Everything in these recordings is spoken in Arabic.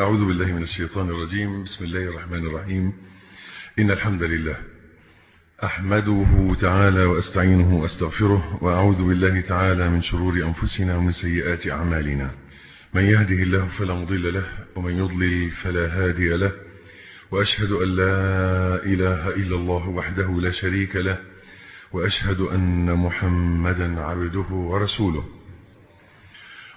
أعوذ بالله من الشيطان الرجيم. بسم الله الرحمن الرحيم. إن الحمد لله أحمده تعالى وأستعينه وأستغفره وأعوذ بالله تعالى من شرور أنفسنا ومن سيئات أعمالنا. من يهده الله فلا مضل له ومن يضلل فلا هادي له. وأشهد أن لا إله إلا الله وحده لا شريك له. وأشهد أن محمدا عبده ورسوله.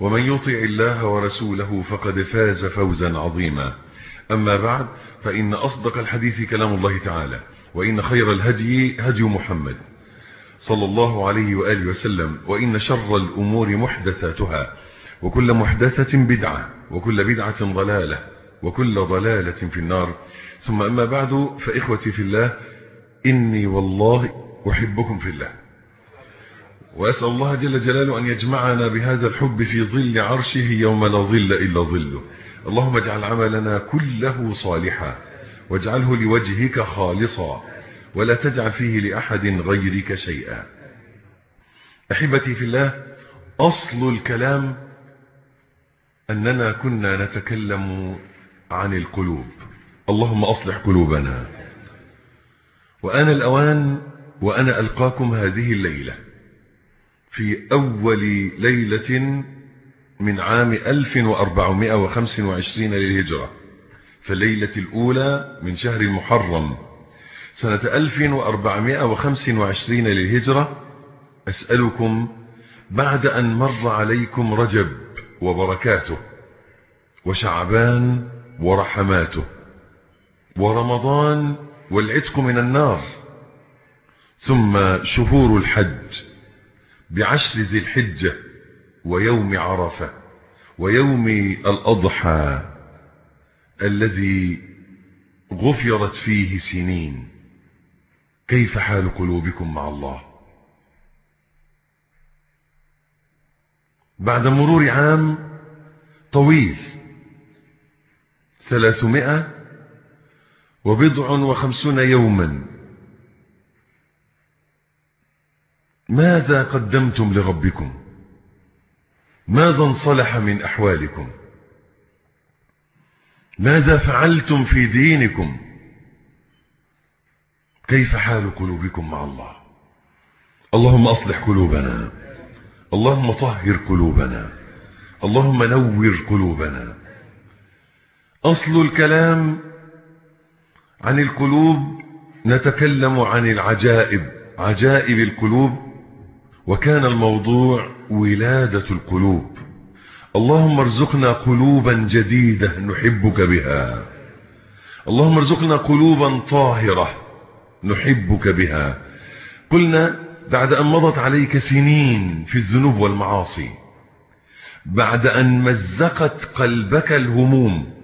ومن يطع الله ورسوله فقد فاز فوزا عظيما. أما بعد فإن أصدق الحديث كلام الله تعالى وإن خير الهدي هدي محمد صلى الله عليه وآله وسلم وإن شر الأمور محدثاتها وكل محدثة بدعة وكل بدعة ضلالة وكل ضلالة في النار. ثم أما بعد فإخوتي في الله إني والله أحبكم في الله. وأسأل الله جل جلاله أن يجمعنا بهذا الحب في ظل عرشه يوم لا ظل إلا ظله. اللهم اجعل عملنا كله صالحا واجعله لوجهك خالصا ولا تجعل فيه لأحد غيرك شيئا. أحبتي في الله أصل الكلام أننا كنا نتكلم عن القلوب. اللهم أصلح قلوبنا. وأنا الأوان وأنا ألقاكم هذه الليلة. في أول ليلة من عام 1425 للهجرة فالليلة الأولى من شهر المحرم سنة 1425 للهجرة أسألكم بعد أن مر عليكم رجب وبركاته وشعبان ورحماته ورمضان والعتق من النار ثم شهور الحج بعشر ذي الحجة ويوم عرفة ويوم الأضحى الذي غفرت فيه سنين. كيف حال قلوبكم مع الله؟ بعد مرور عام طويل ثلاثمائة وبضع وخمسون يوما ماذا قدمتم لربكم؟ ماذا انصلح من أحوالكم؟ ماذا فعلتم في دينكم؟ كيف حال قلوبكم مع الله؟ اللهم أصلح قلوبنا. اللهم طهر قلوبنا. اللهم نور قلوبنا. أصل الكلام عن القلوب نتكلم عن العجائب. عجائب القلوب وكان الموضوع ولادة القلوب. اللهم ارزقنا قلوبا جديدة نحبك بها. اللهم ارزقنا قلوبا طاهرة نحبك بها. قلنا بعد أن مضت عليك سنين في الذنوب والمعاصي بعد أن مزقت قلبك الهموم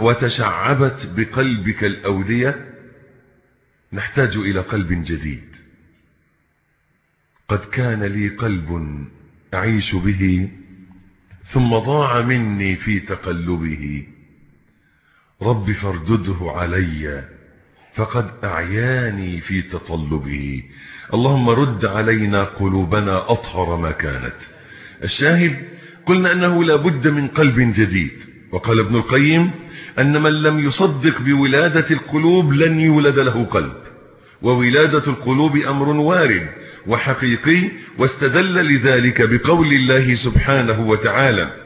وتشعبت بقلبك الأودية نحتاج إلى قلب جديد. قد كان لي قلب أعيش به ثم ضاع مني في تقلبه. رب فاردده علي فقد أعياني في تطلبه. اللهم رد علينا قلوبنا أطهر ما كانت. الشاهد قلنا أنه لا بد من قلب جديد. وقال ابن القيم أن من لم يصدق بولادة القلوب لن يولد له قلب. وولادة القلوب أمر وارد وحقيقي واستدل لذلك بقول الله سبحانه وتعالى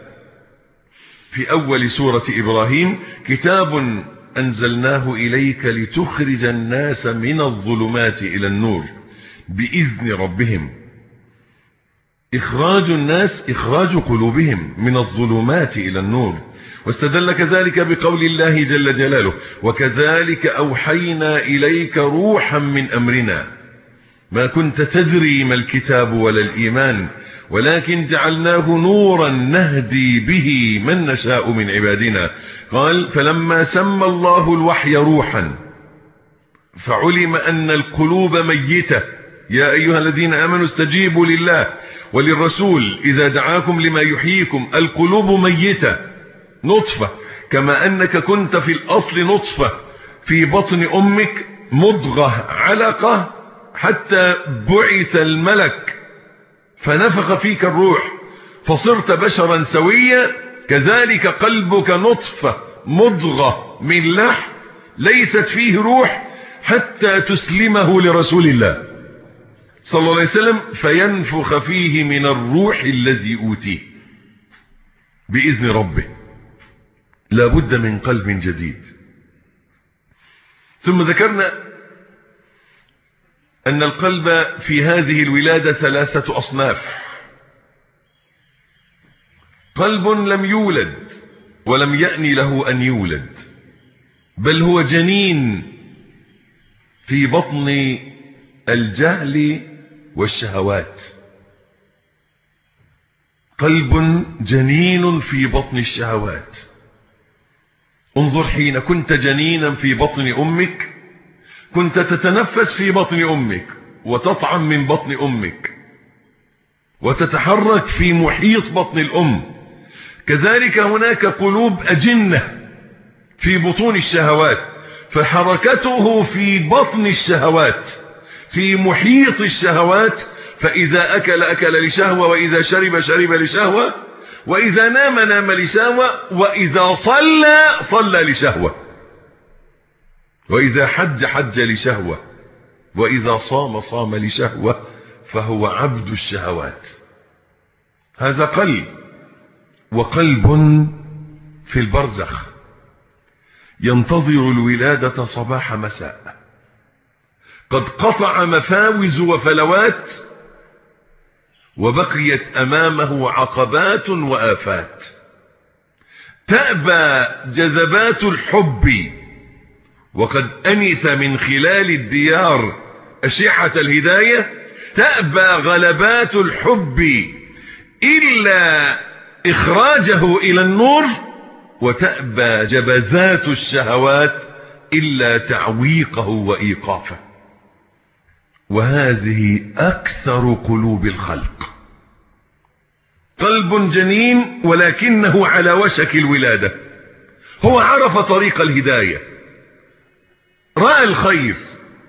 في أول سورة إبراهيم كتاب أنزلناه إليك لتخرج الناس من الظلمات إلى النور بإذن ربهم. إخراج الناس إخراج قلوبهم من الظلمات إلى النور. واستدل كذلك بقول الله جل جلاله وكذلك أوحينا إليك روحا من أمرنا. ما كنت تدري ما الكتاب ولا الإيمان ولكن جعلناه نورا نهدي به من نشاء من عبادنا. قال فلما سمى الله الوحي روحا فعلم أن القلوب ميتة. يا أيها الذين آمنوا استجيبوا لله وللرسول إذا دعاكم لما يحييكم. القلوب ميتة. نطفة كما أنك كنت في الأصل نطفة في بطن أمك مضغة علقة حتى بعث الملك فنفخ فيك الروح فصرت بشرا سويا كذلك قلبك نطفة مضغة من لحم ليست فيه روح حتى تسلمه لرسول الله. صلى الله عليه وسلم فينفخ فيه من الروح الذي أوتيه بإذن ربه. لا بد من قلب جديد. ثم ذكرنا أن القلب في هذه الولادة ثلاثة أصناف. قلب لم يولد ولم يأني له أن يولد بل هو جنين في بطن الجهل والشهوات. قلب جنين في بطن الشهوات. انظر حين كنت جنينا في بطن أمك. كنت تتنفس في بطن أمك وتطعم من بطن أمك. وتتحرك في محيط بطن الأم. كذلك هناك قلوب أجنة في بطون الشهوات فحركته في بطن الشهوات في محيط الشهوات فإذا أكل أكل لشهوة وإذا شرب شرب لشهوة وإذا نام نام لشهوة وإذا صلى صلى لشهوة. وإذا حج حج لشهوة وإذا صام صام لشهوة فهو عبد الشهوات. هذا قلب وقلب في البرزخ. ينتظر الولادة صباح مساء. قد قطع مفاوز وفلوات وبقيت أمامه عقبات وآفات. تأبى جذبات الحب. وقد أنس من خلال الديار أشعة الهداية. تأبى غلبات الحب إلا إخراجه إلى النور. وتأبى جبذات الشهوات إلا تعويقه وإيقافه. وهذه أكثر قلوب الخلق. قلب جنين ولكنه على وشك الولادة. هو عرف طريق الهداية. رأى الخير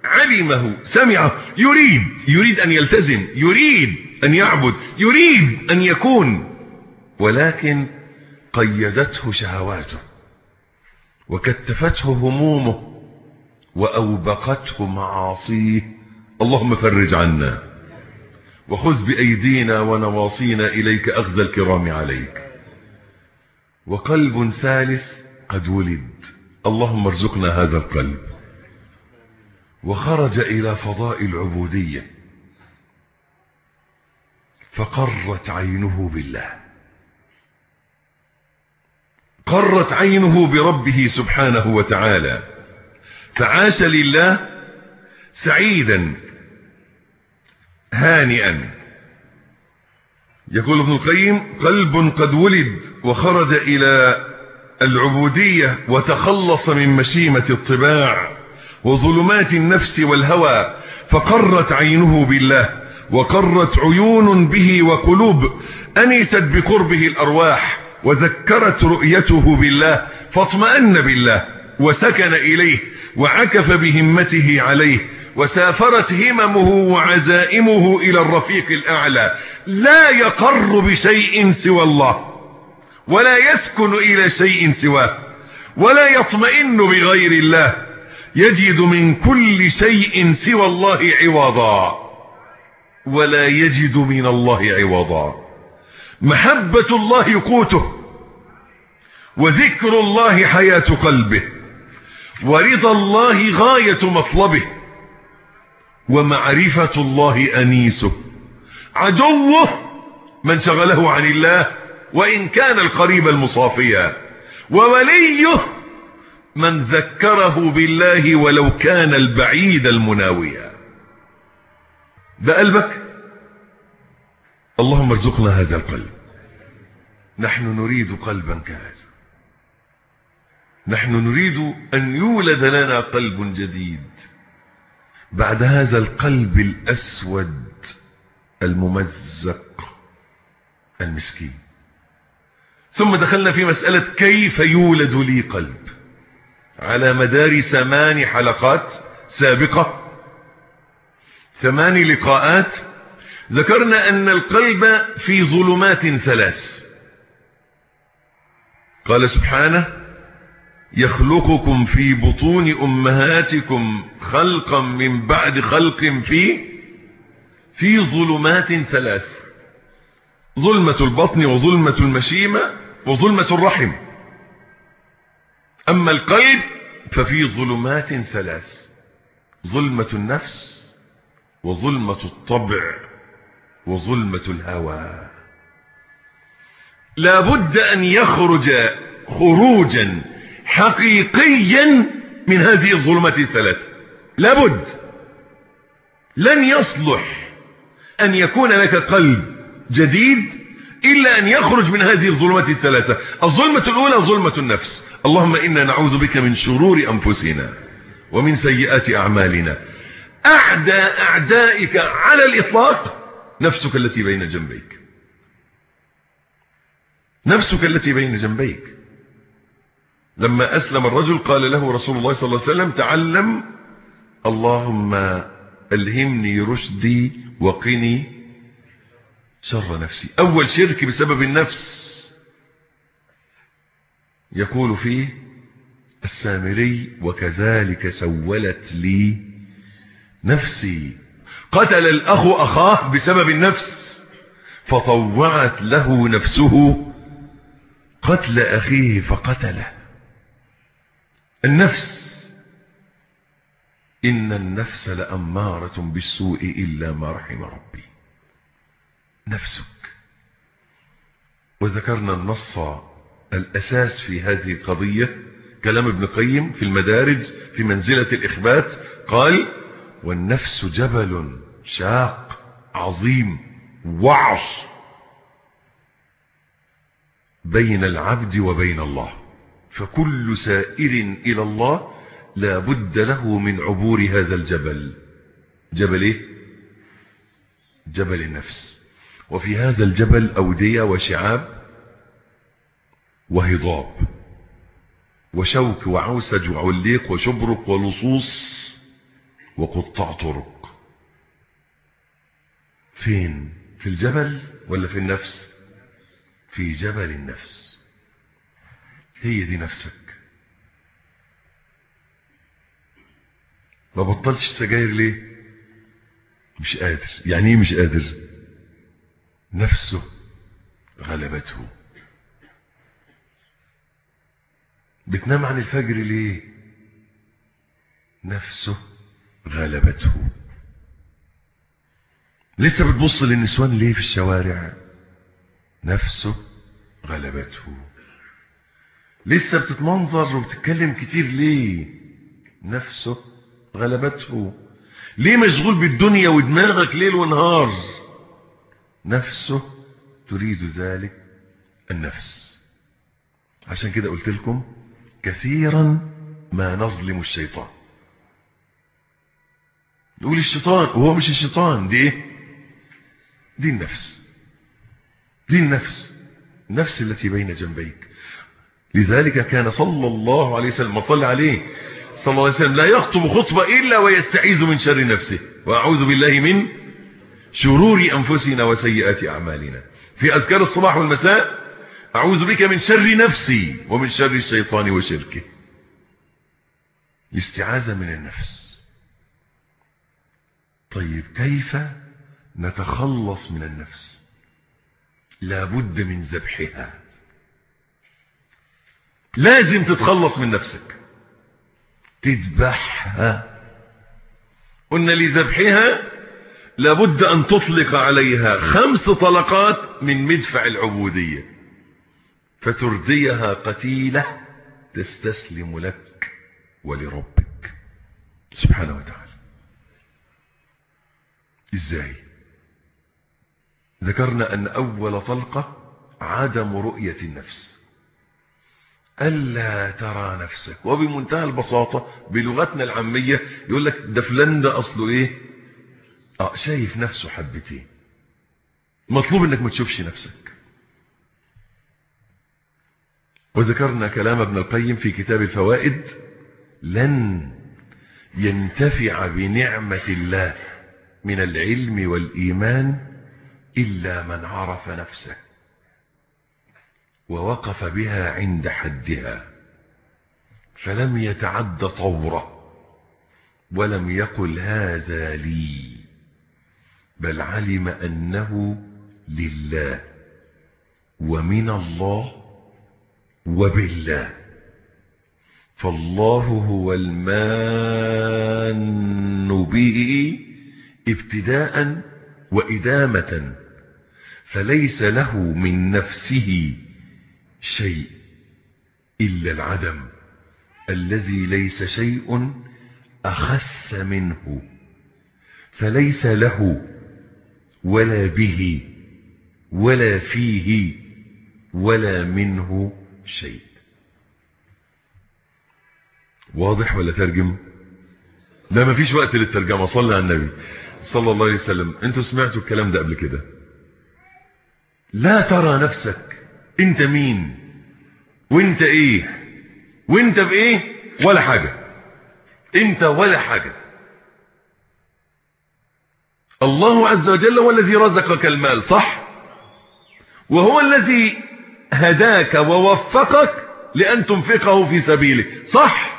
علمه سمعه يريد يريد أن يلتزم يريد أن يعبد يريد أن يكون ولكن قيدته شهواته وكتفته همومه وأوبقته معاصيه. اللهم فرج عنا وخذ بأيدينا ونواصينا إليك أخذ الكرام عليك وقلب ثالث قد ولد اللهم ارزقنا هذا القلب وخرج إلى فضاء العبودية فقرت عينه بالله قرت عينه بربه سبحانه وتعالى فعاش لله سعيدا هانئا. يقول ابن القيم قلب قد ولد وخرج إلى العبودية وتخلص من مشيمة الطباع وظلمات النفس والهوى فقرت عينه بالله وقرت عيون به وقلوب. أنست بقربه الأرواح وذكرت رؤيته بالله فاطمأن بالله. وسكن إليه وعكف بهمته عليه وسافرت هممه وعزائمه إلى الرفيق الأعلى. لا يقر بشيء سوى الله ولا يسكن إلى شيء سواه ولا يطمئن بغير الله. يجد من كل شيء سوى الله عوضا ولا يجد من الله عوضا. محبة الله قوته وذكر الله حياة قلبه. ورضا الله غاية مطلبه ومعرفة الله أنيسه. عدوه من شغله عن الله وإن كان القريب المصافيا. ووليه من ذكره بالله ولو كان البعيد المناويا. ده قلبك؟ اللهم ارزقنا هذا القلب. نحن نريد قلبا كهذا. نحن نريد أن يولد لنا قلب جديد بعد هذا القلب الأسود الممزق المسكين. ثم دخلنا في مسألة كيف يولد لي قلب. على مدار ثمان حلقات سابقة ثمان لقاءات ذكرنا أن القلب في ظلمات ثلاث. قال سبحانه يخلقكم في بطون أمهاتكم خلقا من بعد خلق في في ظلمات ثلاث. ظلمة البطن وظلمة المشيمة وظلمة الرحم. أما القلب ففي ظلمات ثلاث. ظلمة النفس وظلمة الطبع وظلمة الهوى. لابد أن يخرج خروجا حقيقيا من هذه الظلمات الثلاث. لابد لن يصلح أن يكون لك قلب جديد إلا أن يخرج من هذه الظلمات الثلاثة. الظلمة الأولى ظلمة النفس. اللهم إنا نعوذ بك من شرور أنفسنا ومن سيئات أعمالنا. أعدى أعدائك على الإطلاق نفسك التي بين جنبيك. نفسك التي بين جنبيك. لما أسلم الرجل قال له رسول الله صلى الله عليه وسلم تعلم اللهم ألهمني رشدي وقني شر نفسي. أول شرك بسبب النفس يقول فيه السامري وكذلك سولت لي نفسي. قتل الأخ أخاه بسبب النفس فطوعت له نفسه قتل أخيه فقتله. النفس. إن النفس لأمارة بالسوء إلا ما رحم ربي. نفسك. وذكرنا النص الأساس في هذه القضية. كلام ابن قيم في المدارج في منزلة الإخبات قال والنفس جبل شاق عظيم وعر بين العبد وبين الله. فكل سائر إلى الله لا بد له من عبور هذا الجبل. جبل إيه؟ جبل النفس. وفي هذا الجبل أودية وشعاب وهضاب وشوك وعوسج وعليق وشبرق ولصوص وقطاع طرق. فين؟ في الجبل ولا في النفس؟ في جبل النفس. هي دي نفسك. ما بطلتش سجاير ليه؟ مش قادر. يعني إيه مش قادر؟ نفسه غلبته. بتنام عن الفجر ليه؟ نفسه غلبته. لسه بتبص للنسوان ليه في الشوارع؟ نفسه غلبته. لسه بتتمنظر وبتتكلم كتير ليه؟ نفسه غلبته. ليه مشغول بالدنيا ودماغك ليل ونهار؟ نفسه تريد ذلك النفس. عشان كده قلت لكم كثيرا ما نظلم الشيطان. نقول الشيطان وهو مش الشيطان دي إيه؟ دي النفس. دي النفس. النفس التي بين جنبيك. لذلك كان صلى الله عليه وسلم صلى عليه صلى الله عليه وسلم لا يخطب خطبة إلا ويستعيذ من شر نفسه. وأعوذ بالله من شرور أنفسنا وسيئات أعمالنا. في أذكار الصباح والمساء أعوذ بك من شر نفسي ومن شر الشيطان وشركه. الاستعاذة من النفس. طيب كيف نتخلص من النفس؟ لابد من ذبحها. لازم تتخلص من نفسك. تذبحها. قلنا لذبحها لابد أن تطلق عليها خمس طلقات من مدفع العبودية. فترديها قتيلة تستسلم لك ولربك. سبحانه وتعالى. إزاي؟ ذكرنا أن أول طلقة عدم رؤية النفس. ألا ترى نفسك. وبمنتهى البساطة بلغتنا العامية يقول لك ده فلان ده أصله إيه؟ آه شايف نفسه حبتين. مطلوب إنك ما تشوفش نفسك. وذكرنا كلام ابن القيم في كتاب الفوائد لن ينتفع بنعمة الله من العلم والإيمان إلا من عرف نفسه. ووقف بها عند حدها فلم يتعد طوره ولم يقل هذا لي بل علم أنه لله ومن الله وبالله فالله هو المان به ابتداء وإدامة فليس له من نفسه شيء إلا العدم الذي ليس شيء أخس منه فليس له ولا به ولا فيه ولا منه شيء. واضح ولا ترجم؟ لا ما فيش وقت للترجمة. صلى على النبي صلى الله عليه وسلم. أنتوا سمعتوا الكلام ده قبل كده؟ لا ترى نفسك انت مين؟ وانت إيه؟ وانت بايه ولا حاجة. انت ولا حاجة. الله عز وجل هو الذي رزقك المال صح؟ وهو الذي هداك ووفقك لأن تنفقه في سبيله صح؟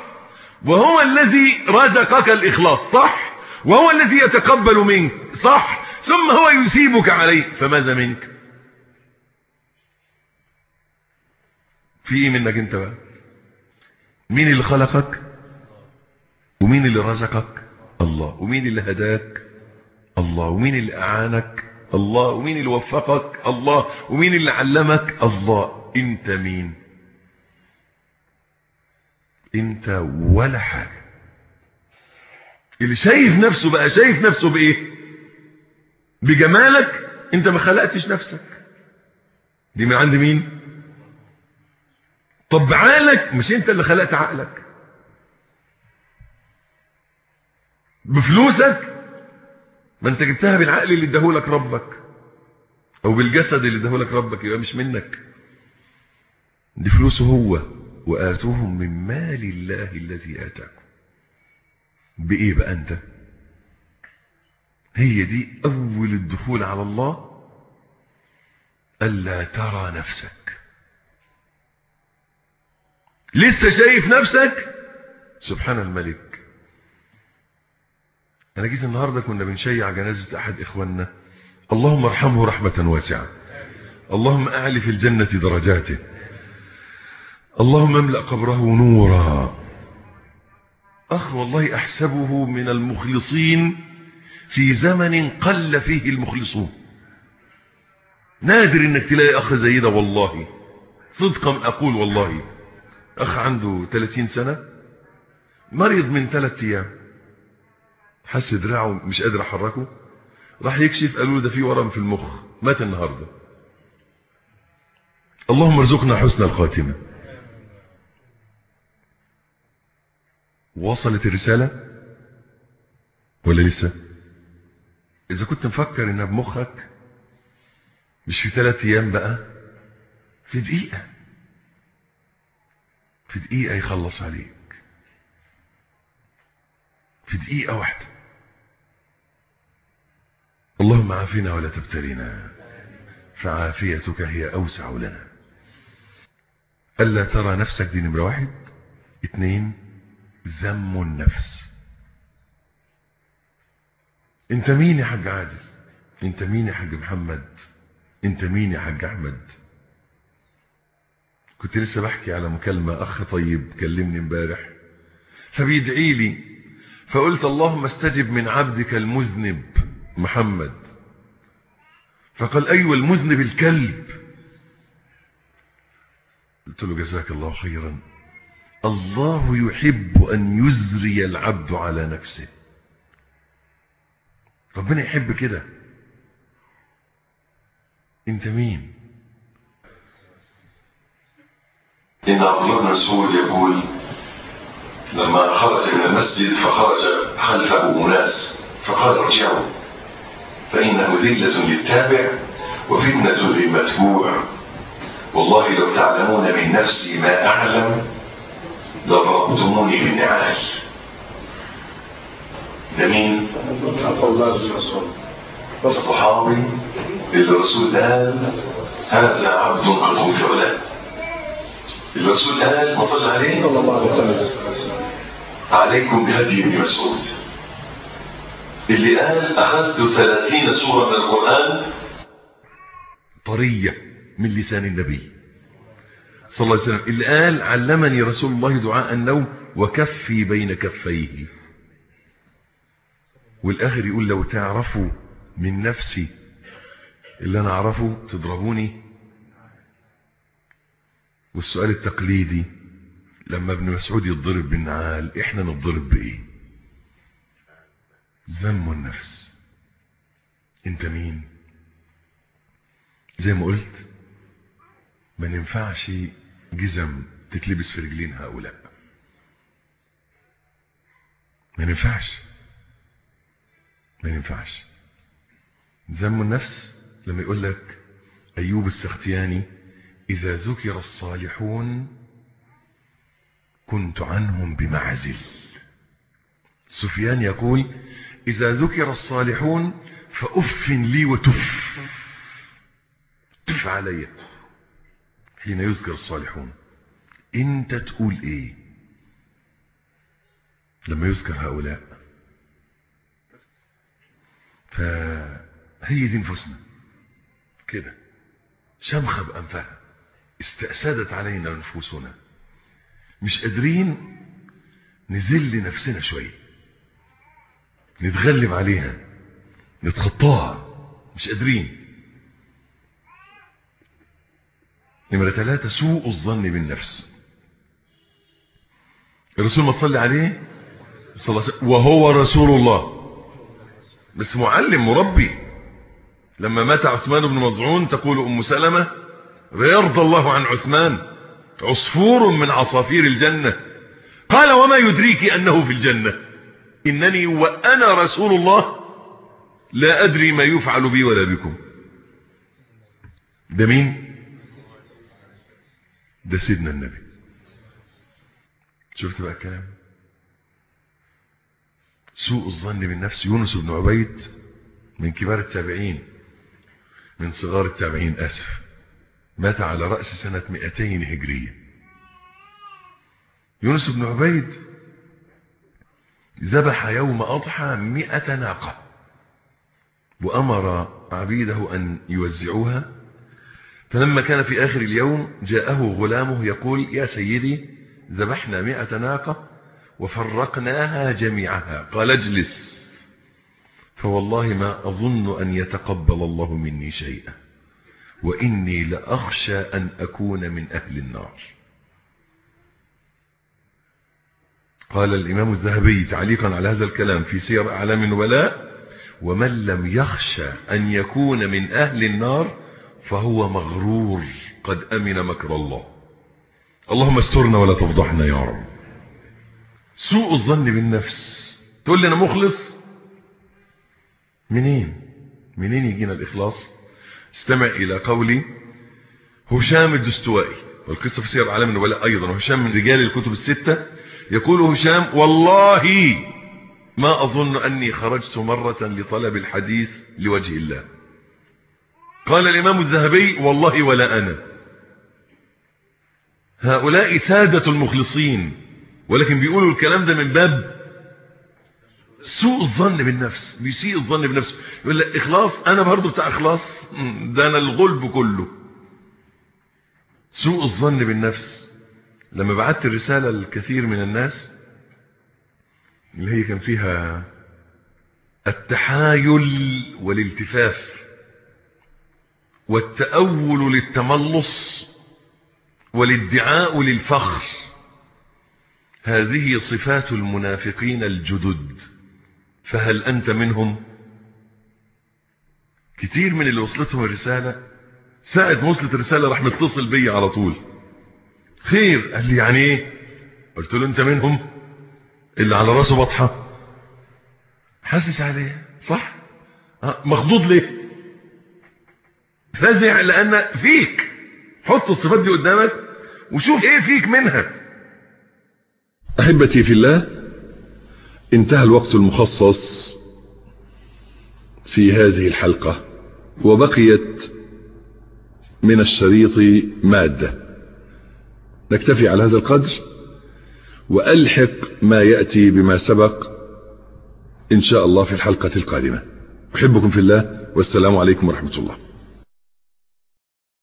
وهو الذي رزقك الإخلاص صح؟ وهو الذي يتقبل منك صح؟ ثم هو يسيبك عليه فماذا منك؟ في إيه منك أنت بقى؟ مين اللي خلقك؟ ومين اللي رزقك؟ الله. ومين اللي هداك؟ الله. ومين اللي أعانك؟ الله. ومين اللي وفقك؟ الله. ومين اللي علمك؟ الله. أنت مين؟ أنت ولا حاجة. اللي شايف نفسه بقى شايف نفسه بإيه؟ بجمالك؟ أنت ما خلقتش نفسك. دي من عند مين؟ طب بعقلك مش انت اللي خلقت عقلك. بفلوسك؟ ما انت جبتها بالعقل اللي اداهولك ربك. أو بالجسد اللي اداهولك ربك يبقى مش منك. دي فلوسه هو وآتوهم من مال الله الذي آتاكم. بإيه بقى أنت؟ هي دي أول الدخول على الله؟ ألا ترى نفسك. لسه شايف نفسك؟ سبحان الملك. أنا جيت النهاردة كنا بنشيع جنازة أحد إخواننا. اللهم ارحمه رحمة واسعة. اللهم أعلي في الجنة درجاته. اللهم املأ قبره نورا. أخ والله أحسبه من المخلصين في زمن قل فيه المخلصون. نادر إنك تلاقي أخ زي ده والله. صدقا أقول والله. أخ عنده 30 سنة مريض من ثلاث أيام. حس دراعه مش قادر أحركه راح يكشف قالوا له ده في ورم في المخ مات النهارده. اللهم ارزقنا حسن الخاتمة. وصلت الرسالة ولا لسه؟ إذا كنت مفكر إنها بمخك مش في ثلاث أيام بقى في دقيقة. في دقيقة يخلص عليك. في دقيقة واحدة. اللهم عافنا ولا تبتلنا فعافيتك هي أوسع لنا. ألا ترى نفسك دي نمرة واحد. اتنين ذم النفس. انت مين يا حاج عادل؟ انت مين يا حاج محمد؟ انت مين يا حاج أحمد؟ كنت لسه بحكي على مكالمة أخ طيب كلمني امبارح. فبيدعي لي فقلت اللهم استجب من عبدك المذنب محمد. فقال أيوة المذنب الكلب. قلت له جزاك الله خيرا. الله يحب أن يزري العبد على نفسه. ربنا يحب كده. أنت مين؟ إن عبد الله بن مسعود يقول لما خرج من المسجد فخرج خلفه أناس فقال ارجعوا فإنه ذلة للتابع وفتنة للمتبوع. والله لو تعلمون من نفسي ما أعلم لضربتموني بالنعال ده مين؟ الصحابي اللي الرسول قال هذا عبد قد غفر له الرسول قال صلى عليه؟ صلى الله عليه وسلم. عليكم بهدي ابن مسعود. اللي قال أخذت ثلاثين سورة من القرآن. طرية من لسان النبي. صلى الله عليه وسلم. اللي قال علمني رسول الله دعاء النوم وكفي بين كفيه. والآخر يقول لو تعرفوا من نفسي اللي أنا أعرفه تضربوني. والسؤال التقليدي لما ابن مسعود يتضرب بالنعال إحنا نتضرب بإيه؟ ذم النفس. أنت مين؟ زي ما قلت ما ينفعش جزم تتلبس في رجلين هؤلاء. ما ينفعش ما ينفعش ذم النفس لما يقول لك أيوب السختياني إذا ذكر الصالحون كنت عنهم بمعزل. سفيان يقول إذا ذكر الصالحون فأف لي وتف. تف علي حين يذكر الصالحون. أنت تقول إيه؟ لما يذكر هؤلاء. فهي دي نفوسنا كده. شمخة بأنفها. استأسدت علينا نفوسنا. مش قادرين نذل نفسنا شوية. نتغلب عليها. نتخطاها. مش قادرين. نمرة ثلاثة سوء الظن بالنفس. الرسول ما تصلي عليه؟ صلى الله عليه وسلم. وهو رسول الله. بس معلم مربي. لما مات عثمان بن مظعون تقول أم سلمة ويرضى الله عن عثمان عصفور من عصافير الجنة. قال وما يدريك أنه في الجنة؟ إنني وأنا رسول الله لا أدري ما يفعل بي ولا بكم. ده مين؟ ده سيدنا النبي. شفت بقى الكلام؟ سوء الظن بالنفس. يونس بن عبيد من كبار التابعين من صغار التابعين أسف. مات على رأس سنة 200 هجرية. يونس بن عبيد ذبح يوم أضحى مئة ناقة وأمر عبيده أن يوزعوها. فلما كان في آخر اليوم جاءه غلامه يقول يا سيدي ذبحنا مئة ناقة وفرقناها جميعها قال اجلس فوالله ما أظن أن يتقبل الله مني شيئا. وإني لأخشى أن أكون من أهل النار. قال الإمام الذهبي تعليقا على هذا الكلام في سير أعلام الولاء ومن لم يخشى أن يكون من أهل النار فهو مغرور قد أمن مكر الله. اللهم استرنا ولا تفضحنا يا رب. سوء الظن بالنفس. تقول لي أنا مخلص؟ منين؟ منين يجينا الإخلاص؟ استمع إلى قولي هشام الدستوائي والقصة في سير أعلام الولاء أيضا وهشام من رجال الكتب الستة يقول هشام والله ما أظن أني خرجت مرة لطلب الحديث لوجه الله. قال الإمام الذهبي والله ولا أنا. هؤلاء سادة المخلصين ولكن بيقولوا الكلام ده من باب سوء الظن بالنفس بيسيء الظن بالنفس. يقول لك إخلاص أنا برضو بتاع إخلاص. ده أنا الغلب كله. سوء الظن بالنفس. لما بعت الرسالة لكثير من الناس اللي هي كان فيها التحايل والالتفاف والتأول للتملص والادعاء للفخر. هذه صفات المنافقين الجدد. فهل أنت منهم؟ كتير من اللي وصلتهم الرسالة ساعة وصلت الرسالة راح متصل بي على طول. خير قال لي يعني إيه؟ قلت له أنت منهم؟ اللي على راسه بطحة حاسس عليه صح؟ أه مخضوض ليه؟ فزع لأن فيك. حط الصفات دي قدامك وشوف إيه فيك منها. أحبتي في الله انتهى الوقت المخصص في هذه الحلقة وبقيت من الشريط مادة. نكتفي على هذا القدر وألحق ما يأتي بما سبق إن شاء الله في الحلقة القادمة. أحبكم في الله والسلام عليكم ورحمة الله.